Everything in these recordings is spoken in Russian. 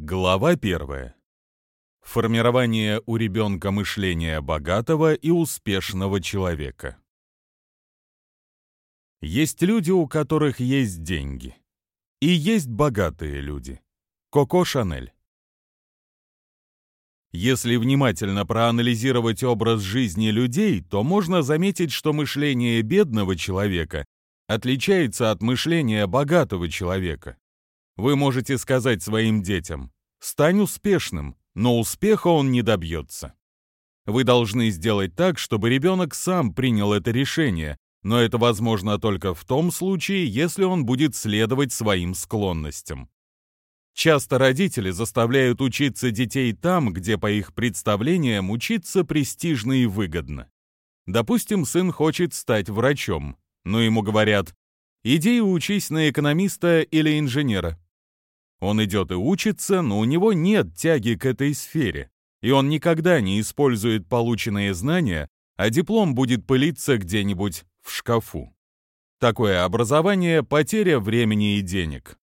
Глава первая. Формирование у ребенка мышления богатого и успешного человека. Есть люди, у которых есть деньги. И есть богатые люди. Коко Шанель. Если внимательно проанализировать образ жизни людей, то можно заметить, что мышление бедного человека отличается от мышления богатого человека. Вы можете сказать своим детям «стань успешным», но успеха он не добьется. Вы должны сделать так, чтобы ребенок сам принял это решение, но это возможно только в том случае, если он будет следовать своим склонностям. Часто родители заставляют учиться детей там, где, по их представлениям, учиться престижно и выгодно. Допустим, сын хочет стать врачом, но ему говорят «иди и учись на экономиста или инженера». Он идет и учится, но у него нет тяги к этой сфере, и он никогда не использует полученные знания, а диплом будет пылиться где-нибудь в шкафу. Такое образование – потеря времени и денег.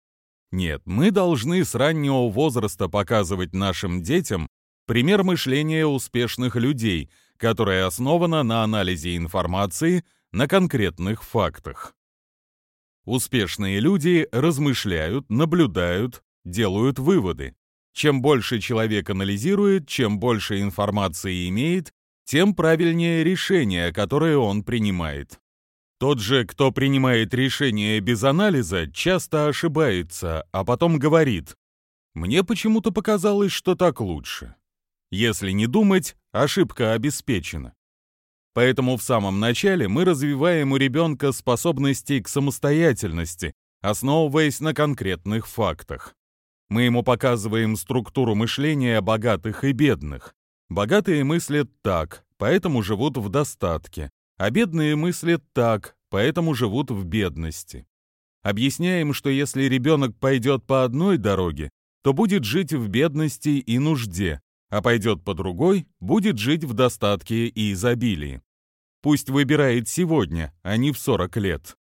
Нет, мы должны с раннего возраста показывать нашим детям пример мышления успешных людей, которое основано на анализе информации на конкретных фактах. Успешные люди размышляют, наблюдают, делают выводы. Чем больше человек анализирует, чем больше информации имеет, тем правильнее решение, которое он принимает. Тот же, кто принимает решение без анализа, часто ошибается, а потом говорит «Мне почему-то показалось, что так лучше». Если не думать, ошибка обеспечена. Поэтому в самом начале мы развиваем у ребенка способности к самостоятельности, основываясь на конкретных фактах. Мы ему показываем структуру мышления богатых и бедных. Богатые мыслят так, поэтому живут в достатке а бедные мыслят так, поэтому живут в бедности. Объясняем, что если ребенок пойдет по одной дороге, то будет жить в бедности и нужде, а пойдет по другой, будет жить в достатке и изобилии. Пусть выбирает сегодня, а не в 40 лет.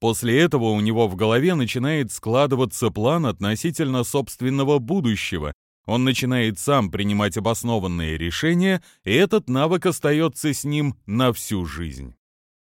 После этого у него в голове начинает складываться план относительно собственного будущего, он начинает сам принимать обоснованные решения, и этот навык остается с ним на всю жизнь.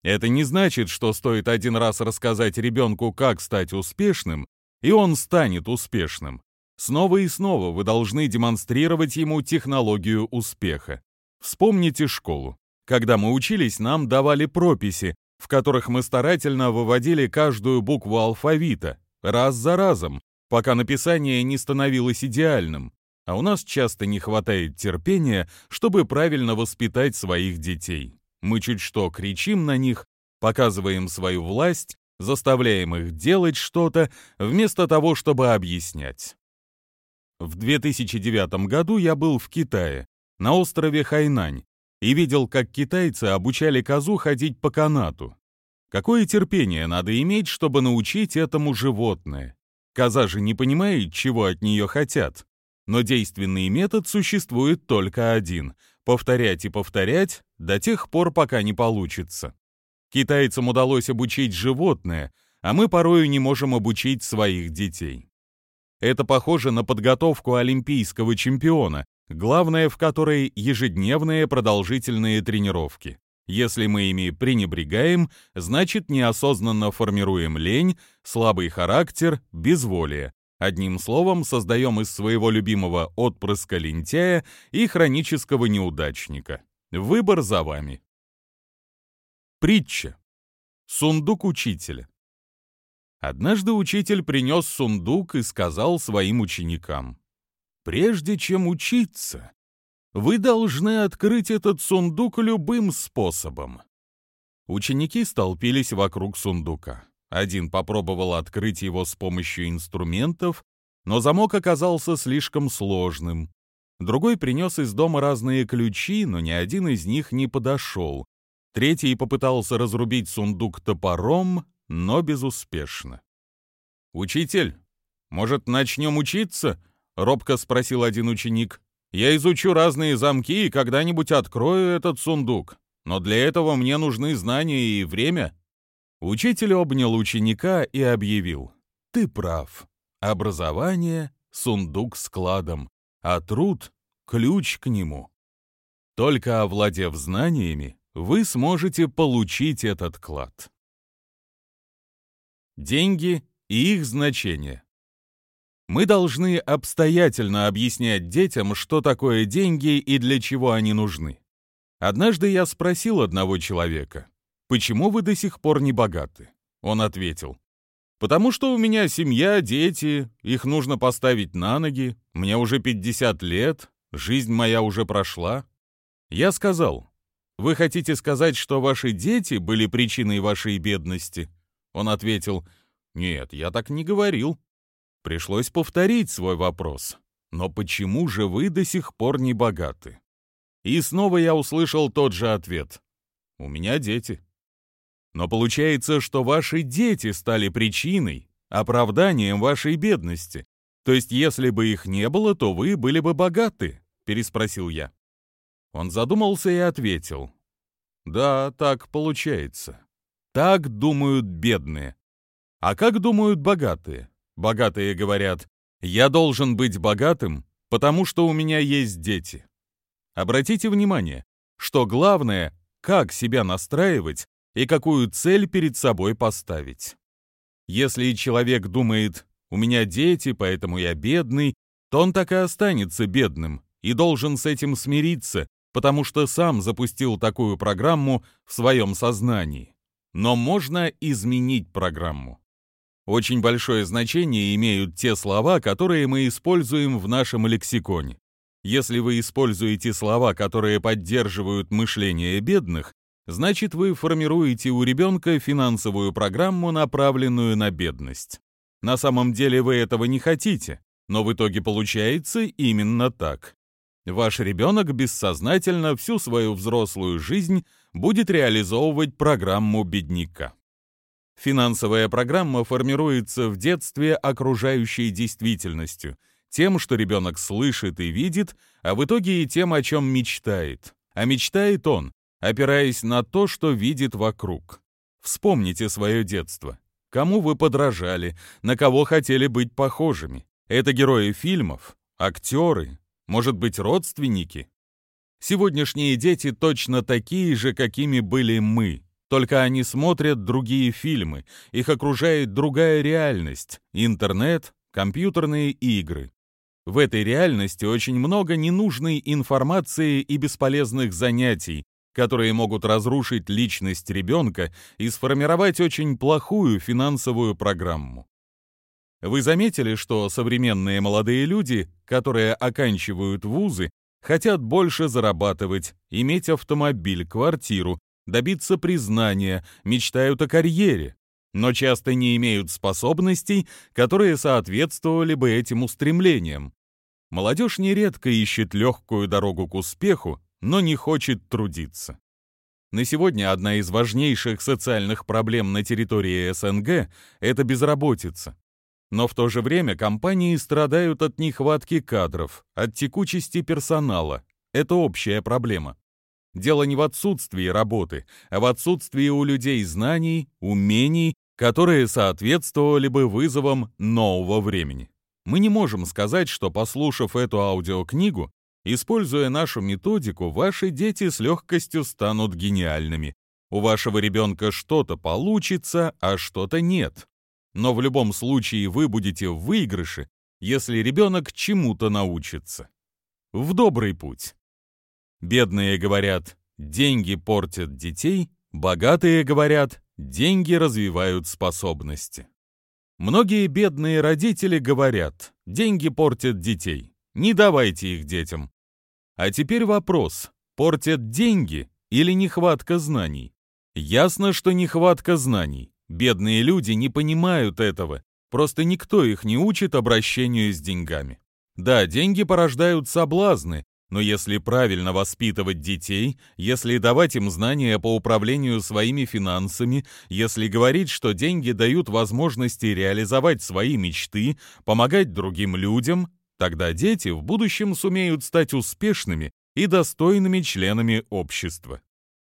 Это не значит, что стоит один раз рассказать ребенку, как стать успешным, и он станет успешным. Снова и снова вы должны демонстрировать ему технологию успеха. Вспомните школу. Когда мы учились, нам давали прописи, в которых мы старательно выводили каждую букву алфавита, раз за разом, пока написание не становилось идеальным а у нас часто не хватает терпения, чтобы правильно воспитать своих детей. Мы чуть что кричим на них, показываем свою власть, заставляем их делать что-то, вместо того, чтобы объяснять. В 2009 году я был в Китае, на острове Хайнань, и видел, как китайцы обучали козу ходить по канату. Какое терпение надо иметь, чтобы научить этому животное? Коза же не понимает, чего от нее хотят. Но действенный метод существует только один — повторять и повторять до тех пор, пока не получится. Китайцам удалось обучить животное, а мы порою не можем обучить своих детей. Это похоже на подготовку олимпийского чемпиона, главное в которой ежедневные продолжительные тренировки. Если мы ими пренебрегаем, значит неосознанно формируем лень, слабый характер, безволие. Одним словом, создаем из своего любимого отпрыска лентяя и хронического неудачника. Выбор за вами. Притча. Сундук учителя. Однажды учитель принес сундук и сказал своим ученикам, «Прежде чем учиться, вы должны открыть этот сундук любым способом». Ученики столпились вокруг сундука. Один попробовал открыть его с помощью инструментов, но замок оказался слишком сложным. Другой принес из дома разные ключи, но ни один из них не подошел. Третий попытался разрубить сундук топором, но безуспешно. «Учитель, может, начнем учиться?» — робко спросил один ученик. «Я изучу разные замки и когда-нибудь открою этот сундук, но для этого мне нужны знания и время». Учитель обнял ученика и объявил. «Ты прав. Образование сундук с кладом, а труд — ключ к нему. Только овладев знаниями, вы сможете получить этот клад. Деньги и их значение. Мы должны обстоятельно объяснять детям, что такое деньги и для чего они нужны. Однажды я спросил одного человека, «Почему вы до сих пор не богаты?» Он ответил, «Потому что у меня семья, дети, их нужно поставить на ноги, мне уже 50 лет, жизнь моя уже прошла». Я сказал, «Вы хотите сказать, что ваши дети были причиной вашей бедности?» Он ответил, «Нет, я так не говорил». Пришлось повторить свой вопрос. «Но почему же вы до сих пор не богаты?» И снова я услышал тот же ответ. «У меня дети». Но получается, что ваши дети стали причиной, оправданием вашей бедности. То есть, если бы их не было, то вы были бы богаты, переспросил я. Он задумался и ответил. Да, так получается. Так думают бедные. А как думают богатые? Богатые говорят, я должен быть богатым, потому что у меня есть дети. Обратите внимание, что главное, как себя настраивать и какую цель перед собой поставить. Если человек думает «у меня дети, поэтому я бедный», то он так и останется бедным и должен с этим смириться, потому что сам запустил такую программу в своем сознании. Но можно изменить программу. Очень большое значение имеют те слова, которые мы используем в нашем лексиконе. Если вы используете слова, которые поддерживают мышление бедных, значит вы формируете у ребенка финансовую программу, направленную на бедность. На самом деле вы этого не хотите, но в итоге получается именно так. Ваш ребенок бессознательно всю свою взрослую жизнь будет реализовывать программу бедняка. Финансовая программа формируется в детстве окружающей действительностью, тем, что ребенок слышит и видит, а в итоге и тем, о чем мечтает. А мечтает он, опираясь на то, что видит вокруг. Вспомните свое детство. Кому вы подражали, на кого хотели быть похожими? Это герои фильмов, актеры, может быть, родственники? Сегодняшние дети точно такие же, какими были мы, только они смотрят другие фильмы, их окружает другая реальность, интернет, компьютерные игры. В этой реальности очень много ненужной информации и бесполезных занятий, которые могут разрушить личность ребенка и сформировать очень плохую финансовую программу. Вы заметили, что современные молодые люди, которые оканчивают вузы, хотят больше зарабатывать, иметь автомобиль, квартиру, добиться признания, мечтают о карьере, но часто не имеют способностей, которые соответствовали бы этим устремлениям. Молодежь нередко ищет легкую дорогу к успеху, но не хочет трудиться. На сегодня одна из важнейших социальных проблем на территории СНГ – это безработица. Но в то же время компании страдают от нехватки кадров, от текучести персонала. Это общая проблема. Дело не в отсутствии работы, а в отсутствии у людей знаний, умений, которые соответствовали бы вызовам нового времени. Мы не можем сказать, что, послушав эту аудиокнигу, Используя нашу методику, ваши дети с легкостью станут гениальными. У вашего ребенка что-то получится, а что-то нет. Но в любом случае вы будете в выигрыше, если ребенок чему-то научится. В добрый путь. Бедные говорят, деньги портят детей, богатые говорят, деньги развивают способности. Многие бедные родители говорят, деньги портят детей. Не давайте их детям. А теперь вопрос, портят деньги или нехватка знаний? Ясно, что нехватка знаний. Бедные люди не понимают этого, просто никто их не учит обращению с деньгами. Да, деньги порождают соблазны, но если правильно воспитывать детей, если давать им знания по управлению своими финансами, если говорить, что деньги дают возможности реализовать свои мечты, помогать другим людям, Тогда дети в будущем сумеют стать успешными и достойными членами общества.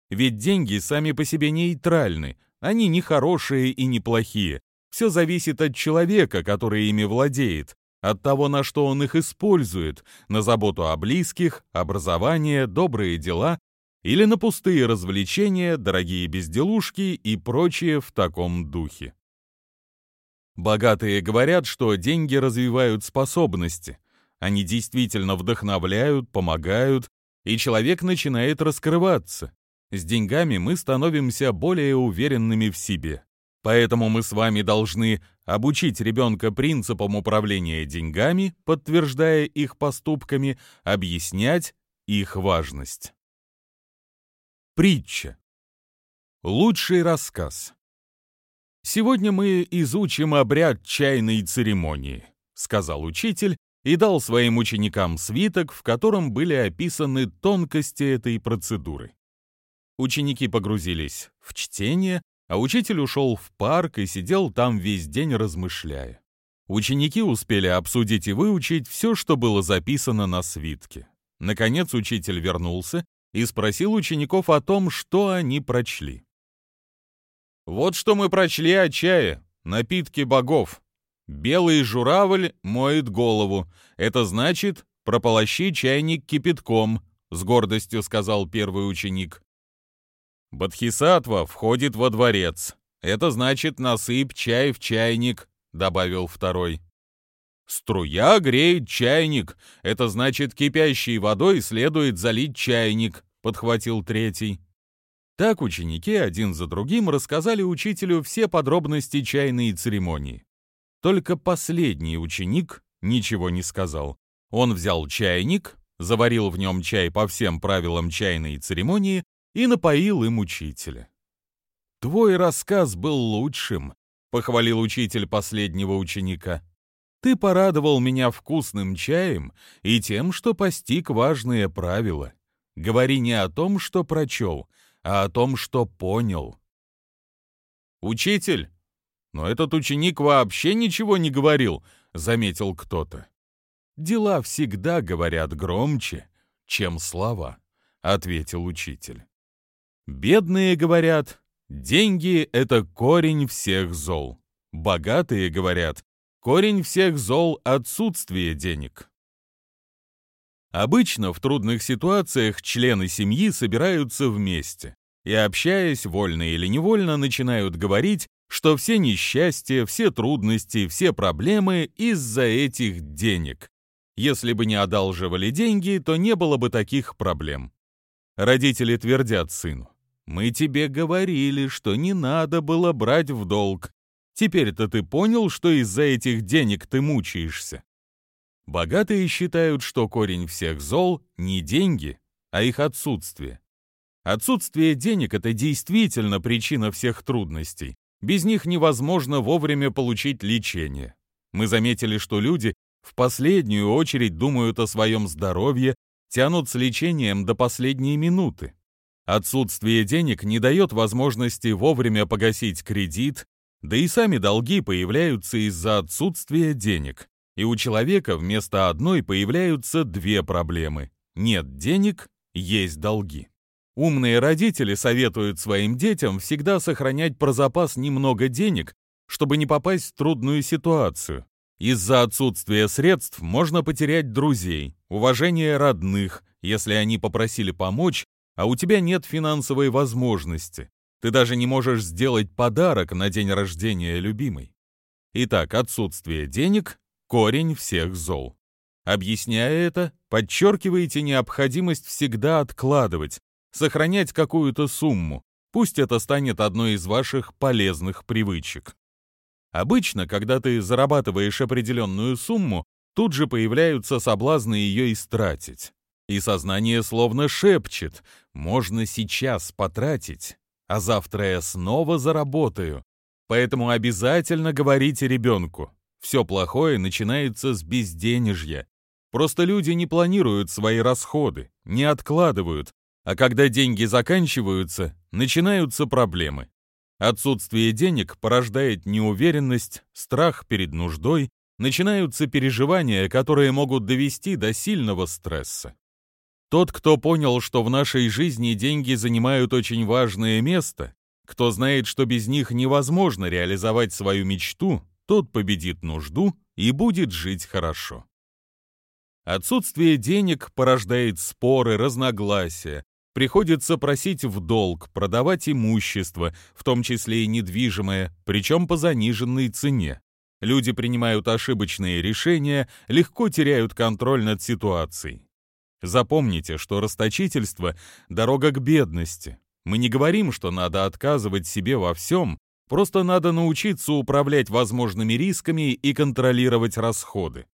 Ведь деньги сами по себе нейтральны, они не хорошие и не плохие. Все зависит от человека, который ими владеет, от того, на что он их использует, на заботу о близких, образование, добрые дела или на пустые развлечения, дорогие безделушки и прочее в таком духе. Богатые говорят, что деньги развивают способности. Они действительно вдохновляют, помогают, и человек начинает раскрываться. С деньгами мы становимся более уверенными в себе. Поэтому мы с вами должны обучить ребенка принципам управления деньгами, подтверждая их поступками, объяснять их важность. Притча. Лучший рассказ. «Сегодня мы изучим обряд чайной церемонии», — сказал учитель и дал своим ученикам свиток, в котором были описаны тонкости этой процедуры. Ученики погрузились в чтение, а учитель ушел в парк и сидел там весь день размышляя. Ученики успели обсудить и выучить все, что было записано на свитке. Наконец учитель вернулся и спросил учеников о том, что они прочли. «Вот что мы прочли о чае, напитке богов. Белый журавль моет голову. Это значит, прополощи чайник кипятком», — с гордостью сказал первый ученик. «Бодхисаттва входит во дворец. Это значит, насыпь чай в чайник», — добавил второй. «Струя греет чайник. Это значит, кипящей водой следует залить чайник», — подхватил третий. Так ученики один за другим рассказали учителю все подробности чайной церемонии. Только последний ученик ничего не сказал. Он взял чайник, заварил в нем чай по всем правилам чайной церемонии и напоил им учителя. «Твой рассказ был лучшим», — похвалил учитель последнего ученика. «Ты порадовал меня вкусным чаем и тем, что постиг важные правила. Говори не о том, что прочел, а о том, что понял». «Учитель, но этот ученик вообще ничего не говорил», — заметил кто-то. «Дела всегда говорят громче, чем слова», — ответил учитель. Бедные говорят, деньги — это корень всех зол. Богатые говорят, корень всех зол — отсутствие денег. Обычно в трудных ситуациях члены семьи собираются вместе и, общаясь вольно или невольно, начинают говорить, что все несчастья, все трудности, все проблемы из-за этих денег. Если бы не одалживали деньги, то не было бы таких проблем. Родители твердят сыну, мы тебе говорили, что не надо было брать в долг. Теперь-то ты понял, что из-за этих денег ты мучаешься. Богатые считают, что корень всех зол не деньги, а их отсутствие. Отсутствие денег — это действительно причина всех трудностей. Без них невозможно вовремя получить лечение. Мы заметили, что люди в последнюю очередь думают о своем здоровье, тянут с лечением до последней минуты. Отсутствие денег не дает возможности вовремя погасить кредит, да и сами долги появляются из-за отсутствия денег. И у человека вместо одной появляются две проблемы. Нет денег, есть долги. Умные родители советуют своим детям всегда сохранять про запас немного денег, чтобы не попасть в трудную ситуацию. Из-за отсутствия средств можно потерять друзей, уважение родных, если они попросили помочь, а у тебя нет финансовой возможности. Ты даже не можешь сделать подарок на день рождения любимой. Итак, отсутствие денег – корень всех зол. Объясняя это, подчеркиваете необходимость всегда откладывать, сохранять какую-то сумму, пусть это станет одной из ваших полезных привычек. Обычно, когда ты зарабатываешь определенную сумму, тут же появляются соблазны ее истратить. И сознание словно шепчет «можно сейчас потратить, а завтра я снова заработаю». Поэтому обязательно говорите ребенку. Все плохое начинается с безденежья. Просто люди не планируют свои расходы, не откладывают, а когда деньги заканчиваются, начинаются проблемы. Отсутствие денег порождает неуверенность, страх перед нуждой, начинаются переживания, которые могут довести до сильного стресса. Тот, кто понял, что в нашей жизни деньги занимают очень важное место, кто знает, что без них невозможно реализовать свою мечту, тот победит нужду и будет жить хорошо. Отсутствие денег порождает споры, разногласия. Приходится просить в долг, продавать имущество, в том числе и недвижимое, причем по заниженной цене. Люди принимают ошибочные решения, легко теряют контроль над ситуацией. Запомните, что расточительство – дорога к бедности. Мы не говорим, что надо отказывать себе во всем, просто надо научиться управлять возможными рисками и контролировать расходы.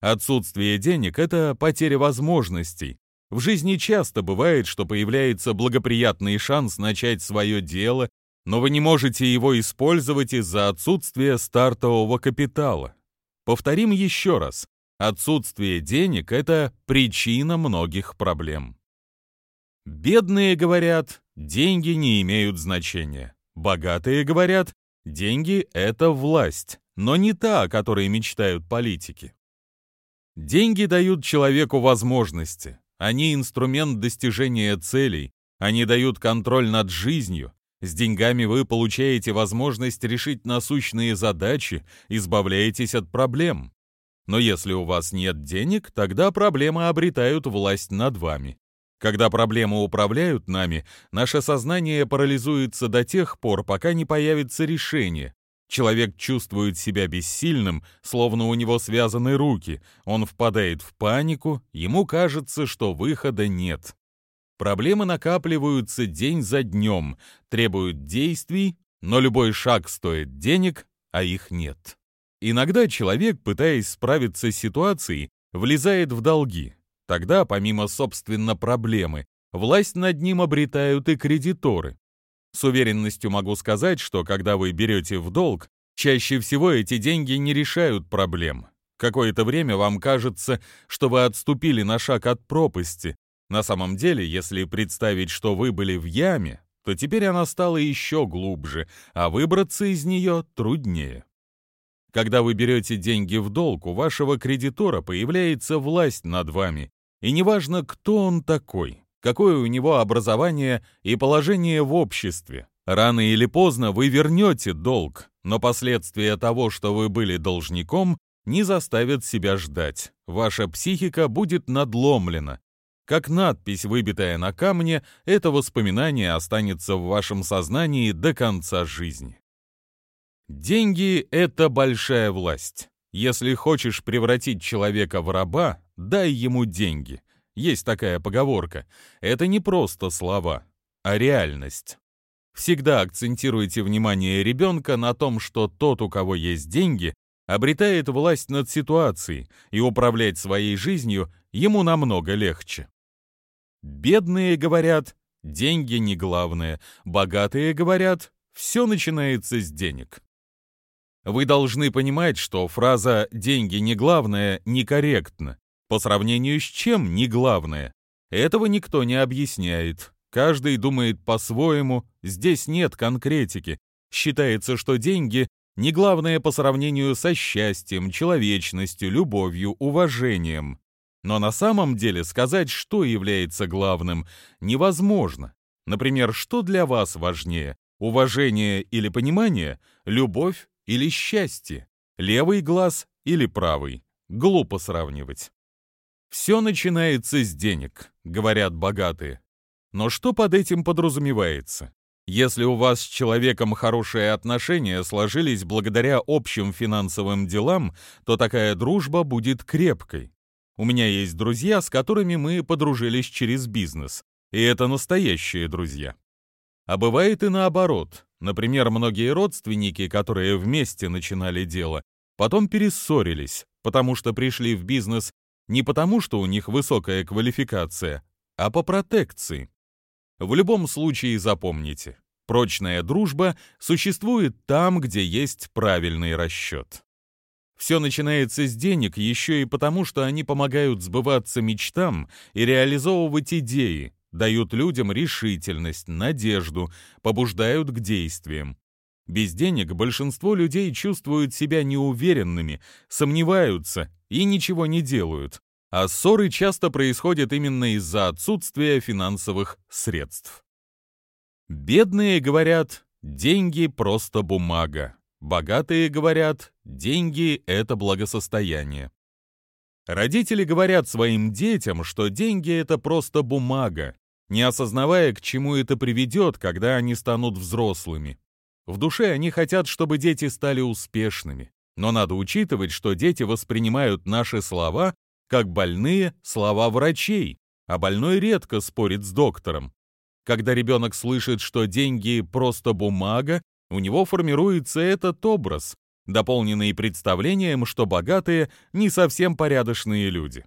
Отсутствие денег – это потеря возможностей. В жизни часто бывает, что появляется благоприятный шанс начать свое дело, но вы не можете его использовать из-за отсутствия стартового капитала. Повторим еще раз. Отсутствие денег – это причина многих проблем. Бедные говорят, деньги не имеют значения. Богатые говорят, деньги – это власть, но не та, о которой мечтают политики. Деньги дают человеку возможности. Они инструмент достижения целей. Они дают контроль над жизнью. С деньгами вы получаете возможность решить насущные задачи, избавляетесь от проблем. Но если у вас нет денег, тогда проблемы обретают власть над вами. Когда проблемы управляют нами, наше сознание парализуется до тех пор, пока не появится решение, Человек чувствует себя бессильным, словно у него связаны руки. Он впадает в панику, ему кажется, что выхода нет. Проблемы накапливаются день за днем, требуют действий, но любой шаг стоит денег, а их нет. Иногда человек, пытаясь справиться с ситуацией, влезает в долги. Тогда, помимо, собственно, проблемы, власть над ним обретают и кредиторы. С уверенностью могу сказать, что когда вы берете в долг, чаще всего эти деньги не решают проблем. Какое-то время вам кажется, что вы отступили на шаг от пропасти. На самом деле, если представить, что вы были в яме, то теперь она стала еще глубже, а выбраться из нее труднее. Когда вы берете деньги в долг, у вашего кредитора появляется власть над вами, и неважно, кто он такой какое у него образование и положение в обществе. Рано или поздно вы вернете долг, но последствия того, что вы были должником, не заставят себя ждать. Ваша психика будет надломлена. Как надпись, выбитая на камне, это воспоминание останется в вашем сознании до конца жизни. Деньги — это большая власть. Если хочешь превратить человека в раба, дай ему деньги — есть такая поговорка. Это не просто слова, а реальность. Всегда акцентируйте внимание ребенка на том, что тот, у кого есть деньги, обретает власть над ситуацией, и управлять своей жизнью ему намного легче. Бедные говорят, деньги не главное, богатые говорят, все начинается с денег. Вы должны понимать, что фраза «деньги не главное» некорректна. По сравнению с чем не главное? Этого никто не объясняет. Каждый думает по-своему, здесь нет конкретики. Считается, что деньги не главное по сравнению со счастьем, человечностью, любовью, уважением. Но на самом деле сказать, что является главным, невозможно. Например, что для вас важнее? Уважение или понимание? Любовь или счастье? Левый глаз или правый? Глупо сравнивать. Все начинается с денег, говорят богатые. Но что под этим подразумевается? Если у вас с человеком хорошие отношения сложились благодаря общим финансовым делам, то такая дружба будет крепкой. У меня есть друзья, с которыми мы подружились через бизнес, и это настоящие друзья. А бывает и наоборот. Например, многие родственники, которые вместе начинали дело, потом перессорились, потому что пришли в бизнес не потому, что у них высокая квалификация, а по протекции. В любом случае запомните, прочная дружба существует там, где есть правильный расчет. Все начинается с денег еще и потому, что они помогают сбываться мечтам и реализовывать идеи, дают людям решительность, надежду, побуждают к действиям. Без денег большинство людей чувствуют себя неуверенными, сомневаются и ничего не делают, а ссоры часто происходят именно из-за отсутствия финансовых средств. Бедные говорят, деньги просто бумага. Богатые говорят, деньги — это благосостояние. Родители говорят своим детям, что деньги — это просто бумага, не осознавая, к чему это приведет, когда они станут взрослыми. В душе они хотят, чтобы дети стали успешными. Но надо учитывать, что дети воспринимают наши слова как больные слова врачей, а больной редко спорит с доктором. Когда ребенок слышит, что деньги — просто бумага, у него формируется этот образ, дополненный представлением, что богатые не совсем порядочные люди.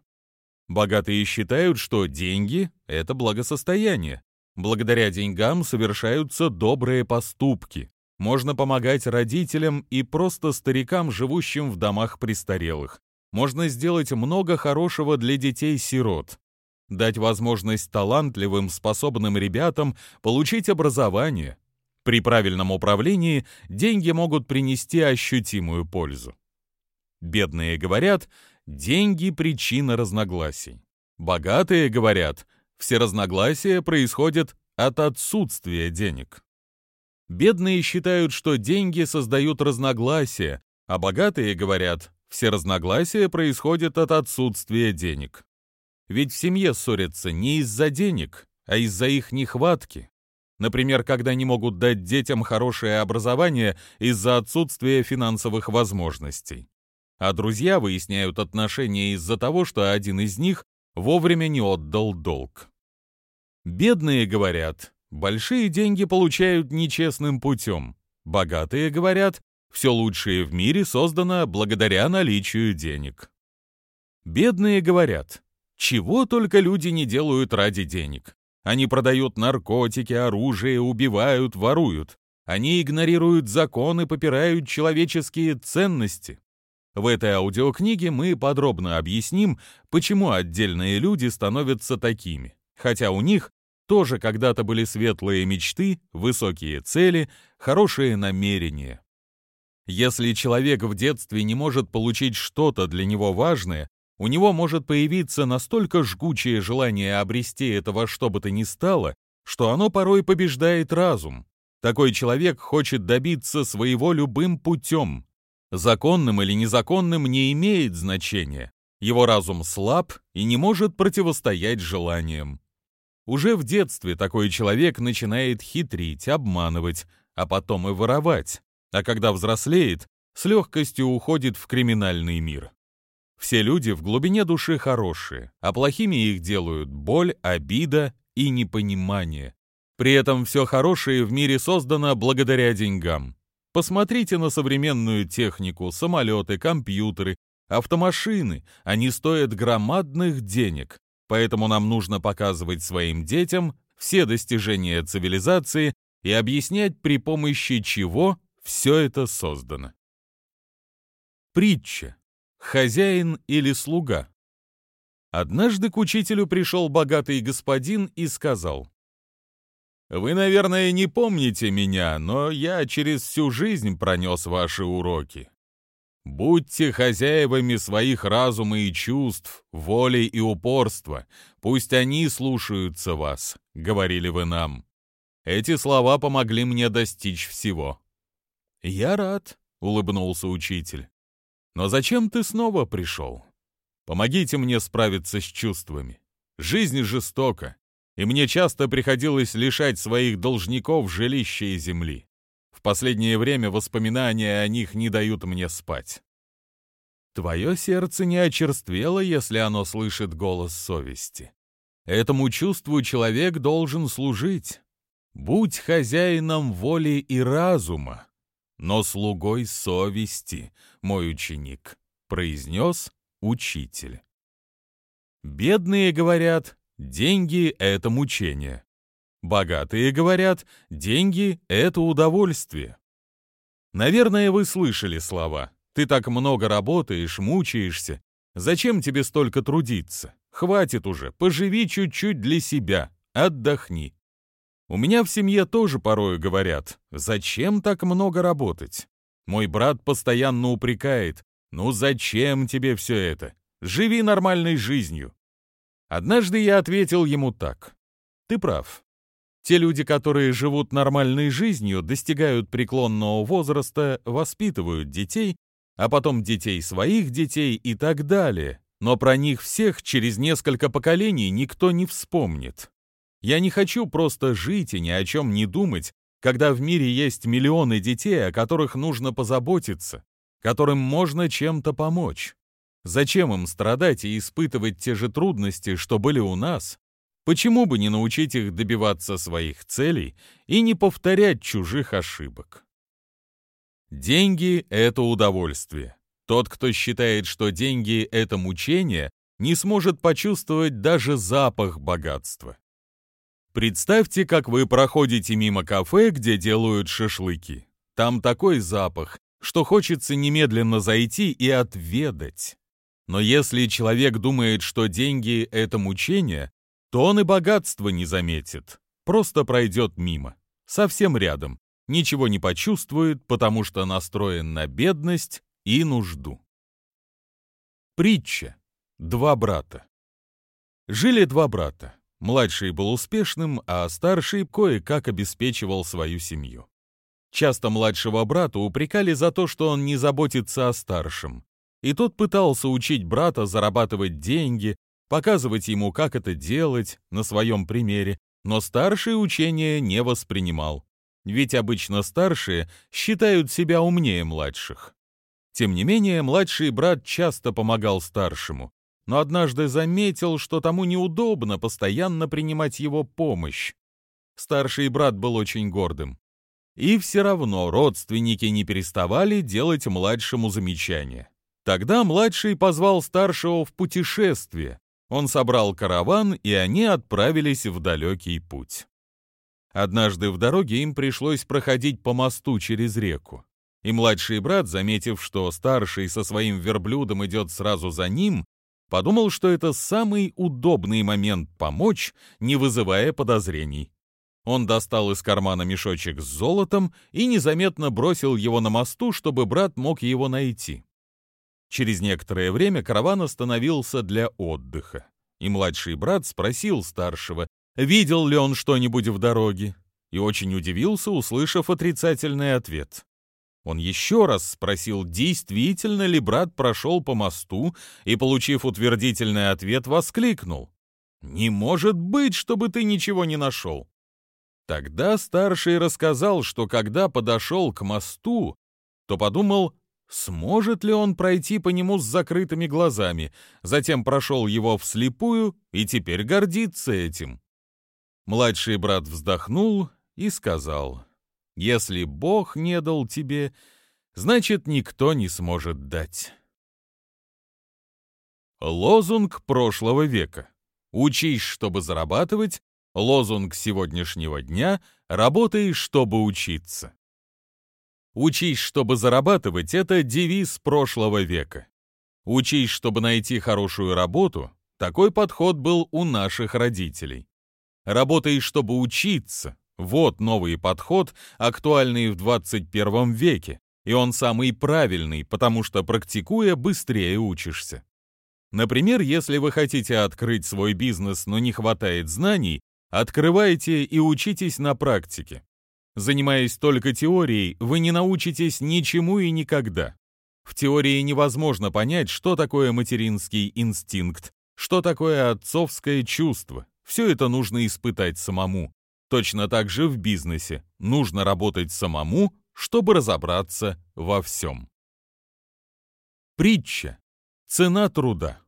Богатые считают, что деньги — это благосостояние. Благодаря деньгам совершаются добрые поступки. Можно помогать родителям и просто старикам, живущим в домах престарелых. Можно сделать много хорошего для детей-сирот. Дать возможность талантливым, способным ребятам получить образование, при правильном управлении деньги могут принести ощутимую пользу. Бедные говорят, деньги – причина разногласий. Богатые говорят, все разногласия происходят от отсутствия денег. Бедные считают, что деньги создают разногласия, а богатые говорят, все разногласия происходят от отсутствия денег. Ведь в семье ссорятся не из-за денег, а из-за их нехватки. Например, когда не могут дать детям хорошее образование из-за отсутствия финансовых возможностей. А друзья выясняют отношения из-за того, что один из них вовремя не отдал долг. Бедные говорят, большие деньги получают нечестным путем. Богатые говорят, все лучшее в мире создано благодаря наличию денег. Бедные говорят, чего только люди не делают ради денег. Они продают наркотики, оружие, убивают, воруют. Они игнорируют законы, попирают человеческие ценности. В этой аудиокниге мы подробно объясним, почему отдельные люди становятся такими, хотя у них тоже когда-то были светлые мечты, высокие цели, хорошие намерения. Если человек в детстве не может получить что-то для него важное, у него может появиться настолько жгучее желание обрести это во что бы то ни стало, что оно порой побеждает разум. Такой человек хочет добиться своего любым путем. Законным или незаконным не имеет значения. Его разум слаб и не может противостоять желаниям. Уже в детстве такой человек начинает хитрить, обманывать, а потом и воровать, а когда взрослеет, с легкостью уходит в криминальный мир. Все люди в глубине души хорошие, а плохими их делают боль, обида и непонимание. При этом все хорошее в мире создано благодаря деньгам. Посмотрите на современную технику, самолеты, компьютеры, автомашины. Они стоят громадных денег. Поэтому нам нужно показывать своим детям все достижения цивилизации и объяснять, при помощи чего все это создано. Притча хозяин или слуга. Однажды к учителю пришел богатый господин и сказал, «Вы, наверное, не помните меня, но я через всю жизнь пронес ваши уроки. Будьте хозяевами своих разума и чувств, воли и упорства, пусть они слушаются вас», — говорили вы нам. Эти слова помогли мне достичь всего. «Я рад», — улыбнулся учитель. Но зачем ты снова пришел? Помогите мне справиться с чувствами. Жизнь жестока, и мне часто приходилось лишать своих должников жилища и земли. В последнее время воспоминания о них не дают мне спать. Твое сердце не очерствело, если оно слышит голос совести. Этому чувству человек должен служить. Будь хозяином воли и разума, но слугой совести, мой ученик», — произнес учитель. Бедные говорят, деньги — это мучение. Богатые говорят, деньги — это удовольствие. Наверное, вы слышали слова «ты так много работаешь, мучаешься, зачем тебе столько трудиться? Хватит уже, поживи чуть-чуть для себя, отдохни». У меня в семье тоже порою говорят, зачем так много работать? Мой брат постоянно упрекает, ну зачем тебе все это? Живи нормальной жизнью. Однажды я ответил ему так. Ты прав. Те люди, которые живут нормальной жизнью, достигают преклонного возраста, воспитывают детей, а потом детей своих детей и так далее. Но про них всех через несколько поколений никто не вспомнит. Я не хочу просто жить и ни о чем не думать, когда в мире есть миллионы детей, о которых нужно позаботиться, которым можно чем-то помочь. Зачем им страдать и испытывать те же трудности, что были у нас, Почему бы не научить их добиваться своих целей и не повторять чужих ошибок? Деньги — это удовольствие. Тот, кто считает, что деньги — это мучение, не сможет почувствовать даже запах богатства. Представьте, как вы проходите мимо кафе, где делают шашлыки. Там такой запах, что хочется немедленно зайти и отведать. Но если человек думает, что деньги — это мучение, то он и богатство не заметит, просто пройдет мимо, совсем рядом, ничего не почувствует, потому что настроен на бедность и нужду. Притча. Два брата. Жили два брата. Младший был успешным, а старший кое-как обеспечивал свою семью. Часто младшего брата упрекали за то, что он не заботится о старшем. И тот пытался учить брата зарабатывать деньги, показывать ему, как это делать, на своем примере, но старший учения не воспринимал. Ведь обычно старшие считают себя умнее младших. Тем не менее, младший брат часто помогал старшему, но однажды заметил, что тому неудобно постоянно принимать его помощь. Старший брат был очень гордым. И все равно родственники не переставали делать младшему замечания. Тогда младший позвал старшего в путешествие, он собрал караван, и они отправились в далекий путь. Однажды в дороге им пришлось проходить по мосту через реку. И младший брат, заметив, что старший со своим верблюдом идет сразу за ним, подумал, что это самый удобный момент помочь, не вызывая подозрений. Он достал из кармана мешочек с золотом и незаметно бросил его на мосту, чтобы брат мог его найти. Через некоторое время караван остановился для отдыха, и младший брат спросил старшего, видел ли он что-нибудь в дороге, и очень удивился, услышав отрицательный ответ. Он еще раз спросил, действительно ли брат прошел по мосту, и, получив утвердительный ответ, воскликнул. «Не может быть, чтобы ты ничего не нашел!» Тогда старший рассказал, что когда подошел к мосту, то подумал, Сможет ли он пройти по нему с закрытыми глазами, затем прошел его вслепую и теперь гордится этим? Младший брат вздохнул и сказал, «Если Бог не дал тебе, значит, никто не сможет дать». Лозунг прошлого века. Учись, чтобы зарабатывать, лозунг сегодняшнего дня «Работай, чтобы учиться». Учись, чтобы зарабатывать – это девиз прошлого века. Учись, чтобы найти хорошую работу – такой подход был у наших родителей. Работай, чтобы учиться – вот новый подход, актуальный в 21 веке, и он самый правильный, потому что, практикуя, быстрее учишься. Например, если вы хотите открыть свой бизнес, но не хватает знаний, открывайте и учитесь на практике. Занимаясь только теорией, вы не научитесь ничему и никогда. В теории невозможно понять, что такое материнский инстинкт, что такое отцовское чувство. Все это нужно испытать самому. Точно так же в бизнесе. Нужно работать самому, чтобы разобраться во всем. Притча. Цена труда.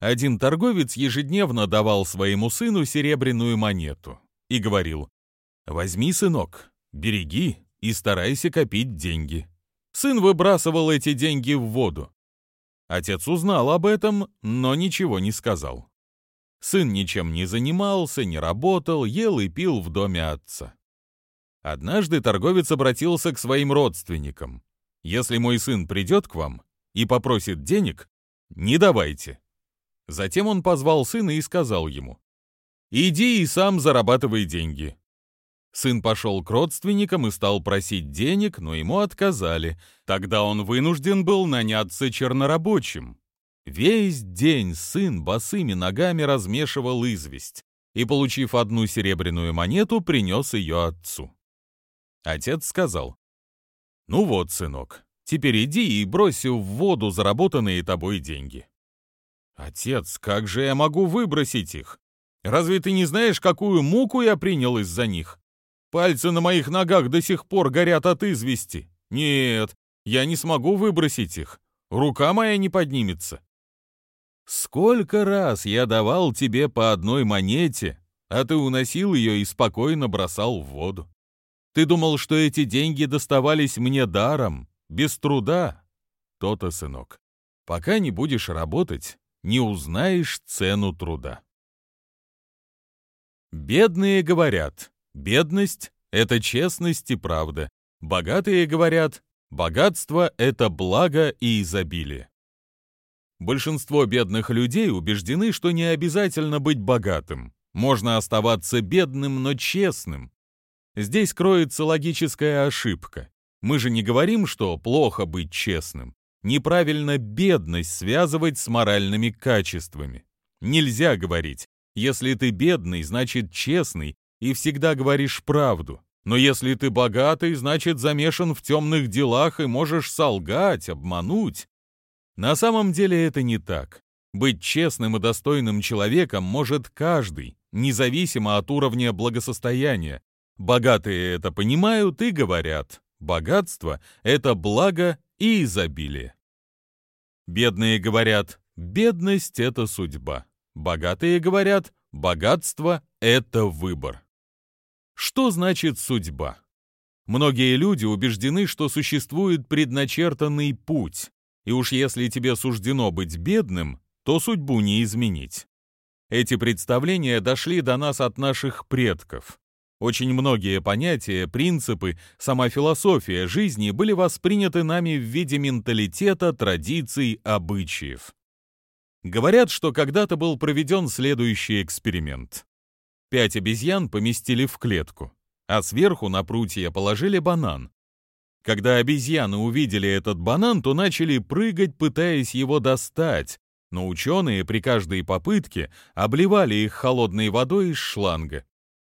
Один торговец ежедневно давал своему сыну серебряную монету и говорил, Возьми, сынок, береги и старайся копить деньги. Сын выбрасывал эти деньги в воду. Отец узнал об этом, но ничего не сказал. Сын ничем не занимался, не работал, ел и пил в доме отца. Однажды торговец обратился к своим родственникам. «Если мой сын придет к вам и попросит денег, не давайте». Затем он позвал сына и сказал ему, «Иди и сам зарабатывай деньги. Сын пошел к родственникам и стал просить денег, но ему отказали. Тогда он вынужден был наняться чернорабочим. Весь день сын босыми ногами размешивал известь. и, получив одну серебряную монету, принес ее отцу. Отец сказал, «Ну вот, сынок, теперь иди и брось в воду заработанные тобой деньги». «Отец, как же я могу выбросить их? Разве ты не знаешь, какую муку я принял из-за них? Пальцы на моих ногах до сих пор горят от извести. Нет, я не смогу выбросить их. Рука моя не поднимется». «Сколько раз я давал тебе по одной монете, а ты уносил ее и спокойно бросал в воду. Ты думал, что эти деньги доставались мне даром, без труда? То-то, сынок. Пока не будешь работать, не узнаешь цену труда. Бедные говорят, бедность — это честность и правда. Богатые говорят, богатство — это благо и изобилие. Большинство бедных людей убеждены, что не обязательно быть богатым. Можно оставаться бедным, но честным. Здесь кроется логическая ошибка. Мы же не говорим, что плохо быть честным. Неправильно бедность связывать с моральными качествами. Нельзя говорить, если ты бедный, значит честный и всегда говоришь правду. Но если ты богатый, значит замешан в темных делах и можешь солгать, обмануть. На самом деле это не так. Быть честным и достойным человеком может каждый, независимо от уровня благосостояния. Богатые это понимают и говорят. Богатство — это благо и изобилие. Бедные говорят, бедность — это судьба. Богатые говорят, богатство — это выбор. Что значит судьба? Многие люди убеждены, что существует предначертанный путь, и уж если тебе суждено быть бедным, то судьбу не изменить. Эти представления дошли до нас от наших предков. Очень многие понятия, принципы, сама философия жизни были восприняты нами в виде менталитета, традиций, обычаев. Говорят, что когда-то был проведен следующий эксперимент. Пять обезьян поместили в клетку, а сверху на прутья положили банан. Когда обезьяны увидели этот банан, то начали прыгать, пытаясь его достать, но ученые при каждой попытке обливали их холодной водой из шланга.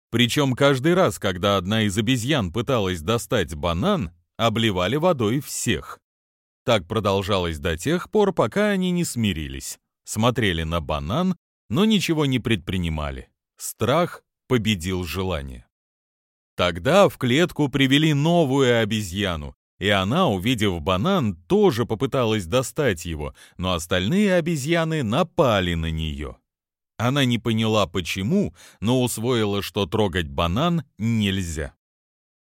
Причем каждый раз, когда одна из обезьян пыталась достать банан, обливали водой всех. Так продолжалось до тех пор, пока они не смирились. Смотрели на банан, но ничего не предпринимали. Страх победил желание. Тогда в клетку привели новую обезьяну, и она, увидев банан, тоже попыталась достать его, но остальные обезьяны напали на нее. Она не поняла почему, но усвоила, что трогать банан нельзя.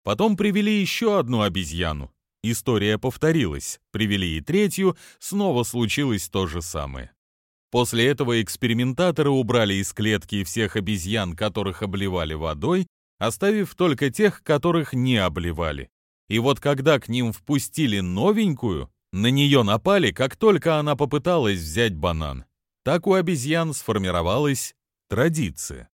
Потом привели еще одну обезьяну. История повторилась. Привели и третью, снова случилось то же самое. После этого экспериментаторы убрали из клетки всех обезьян, которых обливали водой, оставив только тех, которых не обливали. И вот когда к ним впустили новенькую, на нее напали, как только она попыталась взять банан. Так у обезьян сформировалась традиция.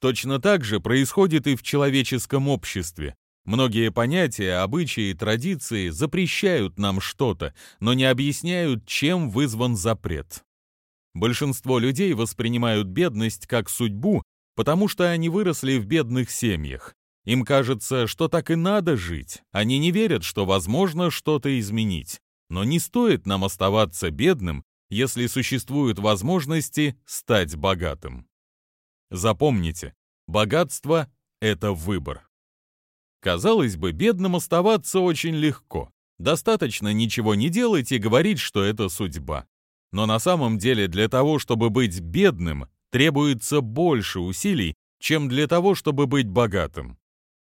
Точно так же происходит и в человеческом обществе. Многие понятия, обычаи традиции запрещают нам что-то, но не объясняют, чем вызван запрет. Большинство людей воспринимают бедность как судьбу потому что они выросли в бедных семьях. Им кажется, что так и надо жить. Они не верят, что возможно что-то изменить. Но не стоит нам оставаться бедным, если существуют возможности стать богатым. Запомните, богатство — это выбор. Казалось бы, бедным оставаться очень легко. Достаточно ничего не делать и говорить, что это судьба. Но на самом деле для того, чтобы быть бедным, требуется больше усилий, чем для того, чтобы быть богатым.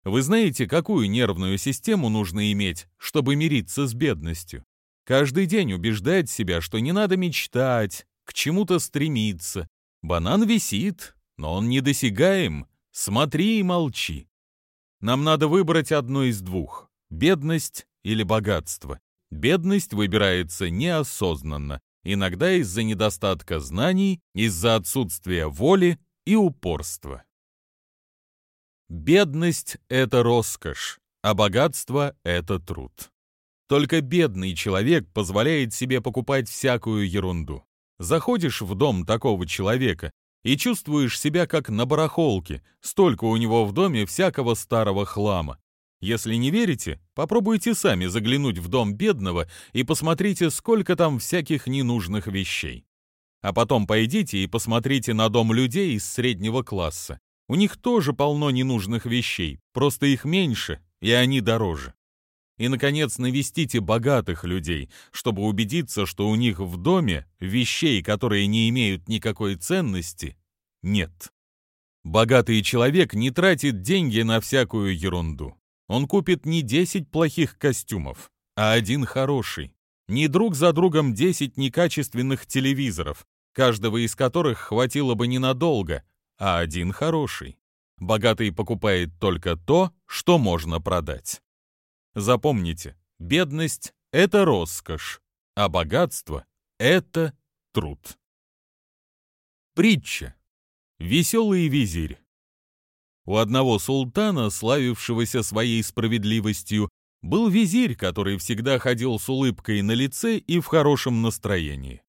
Вы знаете, какую нервную систему нужно иметь, чтобы мириться с бедностью? Каждый день убеждать себя, что не надо мечтать, к чему-то стремиться. Банан висит, но он недосягаем. Смотри и молчи. Нам надо выбрать одно из двух – бедность или богатство. Бедность выбирается неосознанно, иногда из-за недостатка знаний, из-за отсутствия воли и упорства. Бедность — это роскошь, а богатство — это труд. Только бедный человек позволяет себе покупать всякую ерунду. Заходишь в дом такого человека, и чувствуешь себя как на барахолке, столько у него в доме всякого старого хлама. Если не верите, попробуйте сами заглянуть в дом бедного и посмотрите, сколько там всяких ненужных вещей. А потом пойдите и посмотрите на дом людей из среднего класса. У них тоже полно ненужных вещей, просто их меньше, и они дороже. И, наконец, навестите богатых людей, чтобы убедиться, что у них в доме вещей, которые не имеют никакой ценности, нет. Богатый человек не тратит деньги на всякую ерунду. Он купит не 10 плохих костюмов, а один хороший. Не друг за другом 10 некачественных телевизоров, каждого из которых хватило бы ненадолго, а один хороший. Богатый покупает только то, что можно продать. Запомните, бедность — это роскошь, а богатство — это труд. Притча. Веселый визирь. У одного султана, славившегося своей справедливостью, был визирь, который всегда ходил с улыбкой на лице и в хорошем настроении.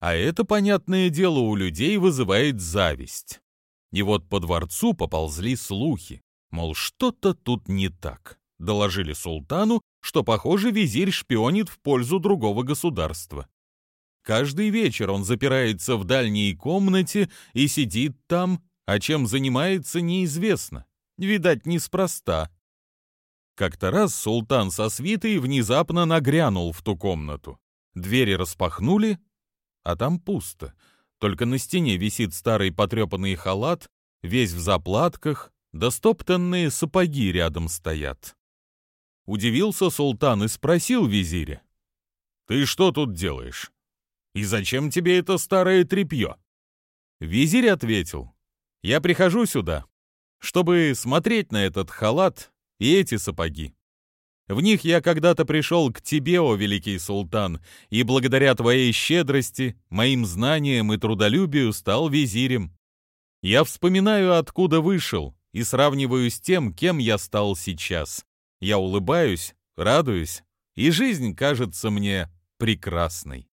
А это, понятное дело, у людей вызывает зависть. И вот по дворцу поползли слухи, мол, что-то тут не так доложили султану, что, похоже, визирь шпионит в пользу другого государства. Каждый вечер он запирается в дальней комнате и сидит там, а чем занимается, неизвестно. Видать, неспроста. Как-то раз султан со свитой внезапно нагрянул в ту комнату. Двери распахнули, а там пусто. Только на стене висит старый потрепанный халат, весь в заплатках, да стоптанные сапоги рядом стоят. Удивился султан и спросил визиря. «Ты что тут делаешь? И зачем тебе это старое тряпье?» Визирь ответил. «Я прихожу сюда, чтобы смотреть на этот халат и эти сапоги. В них я когда-то пришел к тебе, о великий султан, и благодаря твоей щедрости, моим знаниям и трудолюбию стал визирем. Я вспоминаю, откуда вышел, и сравниваю с тем, кем я стал сейчас. Я улыбаюсь, радуюсь, и жизнь кажется мне прекрасной.